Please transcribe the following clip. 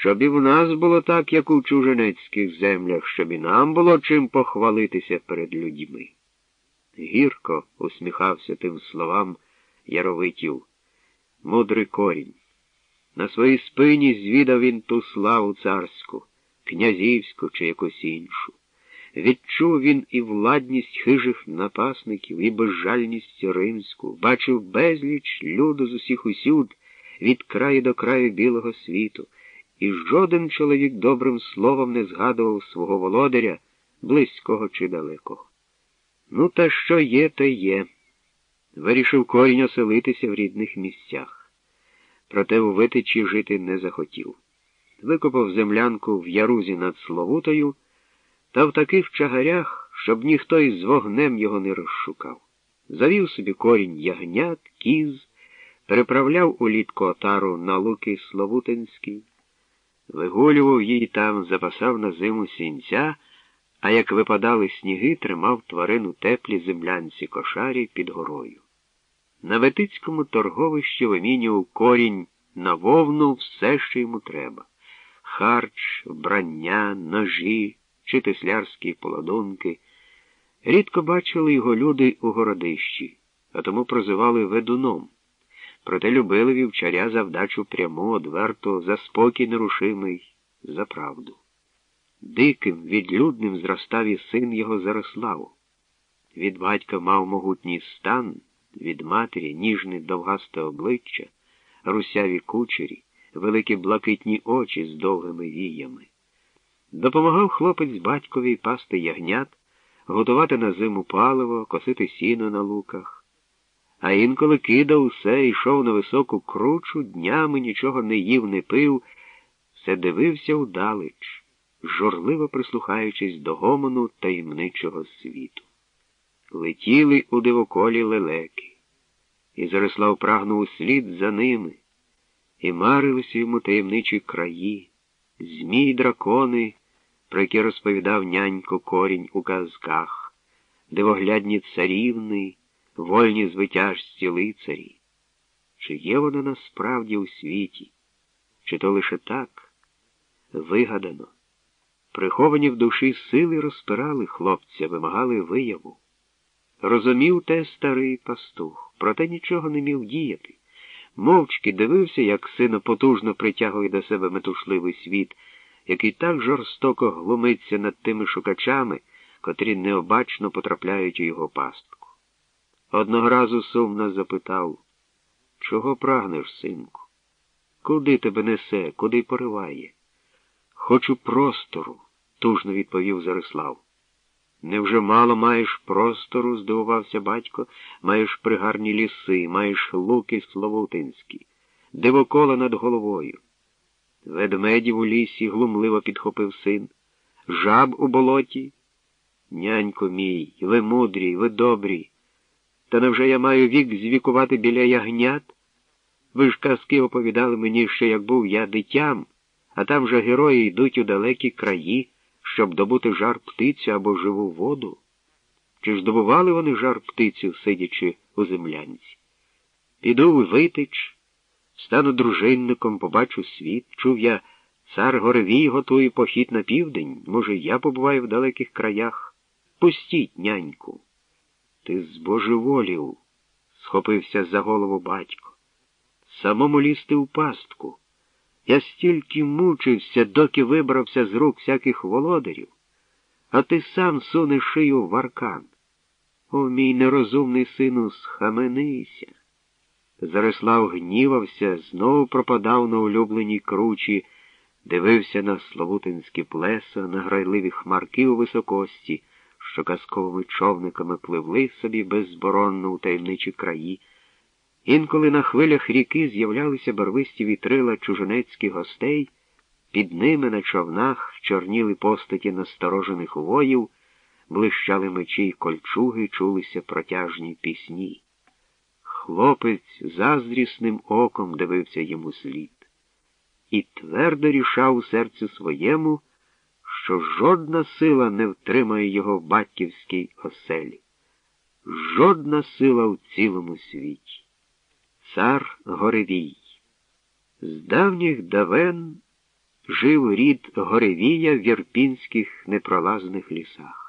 щоб і в нас було так, як у чуженецьких землях, щоб і нам було чим похвалитися перед людьми. Гірко усміхався тим словам Яровитів, мудрий корінь. На своїй спині звідав він ту славу царську, князівську чи якусь іншу. Відчув він і владність хижих напасників, і безжальність римську, бачив безліч люду з усіх усюд, від краю до краю білого світу, і жоден чоловік добрим словом не згадував свого володаря, близького чи далекого. Ну, та що є, то є. Вирішив корінь оселитися в рідних місцях. Проте у витичі жити не захотів. Викопав землянку в ярузі над Словутою та в таких чагарях, щоб ніхто із вогнем його не розшукав. Завів собі корінь ягнят, кіз, переправляв улітку отару на луки Словутинський, вигулював її там, запасав на зиму сінця, а як випадали сніги, тримав тварину теплі землянці кошарі під горою. На Ветицькому торговищі вимінював корінь на вовну все, що йому треба харч, вбрання, ножі чи теслярські поладунки. Рідко бачили його люди у городищі, а тому прозивали ведуном. Проте любили вівчаря за вдачу пряму, одверту, за спокій нерушимий, за правду. Диким, відлюдним зростав і син його Зарославу. Від батька мав могутній стан, від матері ніжне довгасте обличчя, русяві кучері, великі блакитні очі з довгими віями. Допомагав хлопець батькові пасти ягнят, готувати на зиму паливо, косити сіно на луках. А інколи кидав усе, йшов на високу кручу, днями нічого не їв, не пив, все дивився удалеч, журливо прислухаючись до гомону таємничого світу. Летіли у дивоколі лелеки, і Зарислав прагнув услід за ними, і марилися йому таємничі краї, змій дракони, про які розповідав нянько корінь у казках, дивоглядні царівни, вольні звитяжці лицарі. Чи є вона насправді у світі, чи то лише так вигадано? Приховані в душі сили розпирали хлопця, вимагали вияву. Розумів те старий пастух, проте нічого не міг діяти. Мовчки дивився, як сина потужно притягує до себе метушливий світ, який так жорстоко глумиться над тими шукачами, котрі необачно потрапляють у його пастку. Одного разу сумно запитав, чого прагнеш, синку? Куди тебе несе, куди пориває? Хочу простору, тужно відповів Зарислав. Невже мало маєш простору, здивувався батько, маєш пригарні ліси, маєш луки Словутинські, дивокола над головою. Ведмедів у лісі глумливо підхопив син, жаб у болоті. Нянько мій, ви мудрі, ви добрі. Та невже я маю вік звікувати біля ягнят? Ви ж казки оповідали мені, що як був я дитям, а там же герої йдуть у далекі краї щоб добути жар птицю або живу воду? Чи ж добували вони жар птицю, сидячи у землянці? Піду в витич, стану дружинником, побачу світ, чув я, цар Горевій готує похід на південь, може, я побуваю в далеких краях. Пустіть, няньку. Ти збожеволів, схопився за голову батько. Самому лізти у пастку. Я стільки мучився, доки вибрався з рук всяких володарів, а ти сам сунеш шию в аркан. О, мій нерозумний сину, схаменися. Зарислав гнівався, знову пропадав на улюбленій кручі, дивився на Славутинські плеса, на грайливі хмарки у високості, що казковими човниками пливли собі беззборонно у таємничі краї. Інколи на хвилях ріки з'являлися барвисті вітрила чужинецьких гостей, під ними на човнах чорніли постаті насторожених воїв, блищали мечі й кольчуги, чулися протяжні пісні. Хлопець заздрісним оком дивився йому слід і твердо рішав у серці своєму, що жодна сила не втримає його в батьківській оселі, жодна сила в цілому світі. Цар Горевій. З давніх давен жив рід Горевія в Єрпінських непролазних лісах.